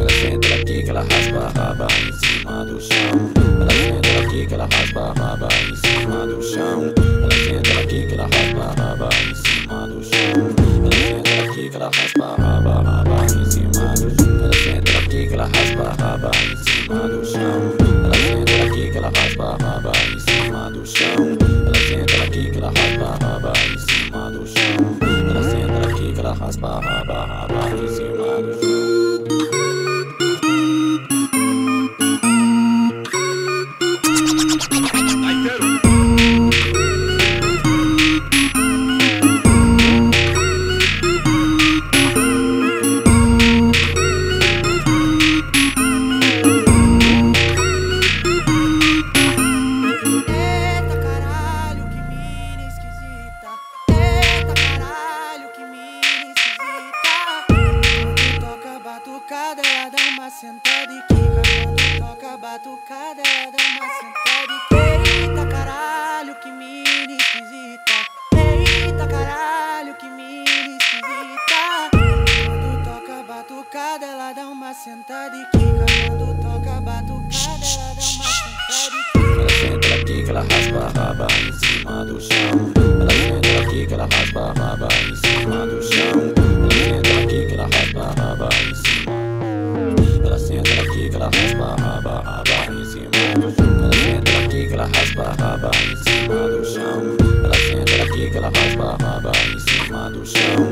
ela senta, ela quica, ela raspa a raba em cima do chão. Ela senta, ela quica, ela raspa a raba em cima do chão. Ela senta, ela quica, ela raspa a raba em cima do raba dá uma sentada e quica. Quando toca batucada, ela dá uma sentada e quica. Eita caralho, que mina esquisita. Eita caralho, que mina esquisita. Quando toca batucada, ela dá uma sentada e quica. Quando toca batucada, ela dá uma sentada e quica. Ela senta, ela quica, ela raspa a raba em cima do chão. Ela senta, ela quica, ela raspa a raba em cima do chão. Raspa a raba, raba em cima do chão. Ela senta, ela quica, ela raspa a raba em cima do chão. Ela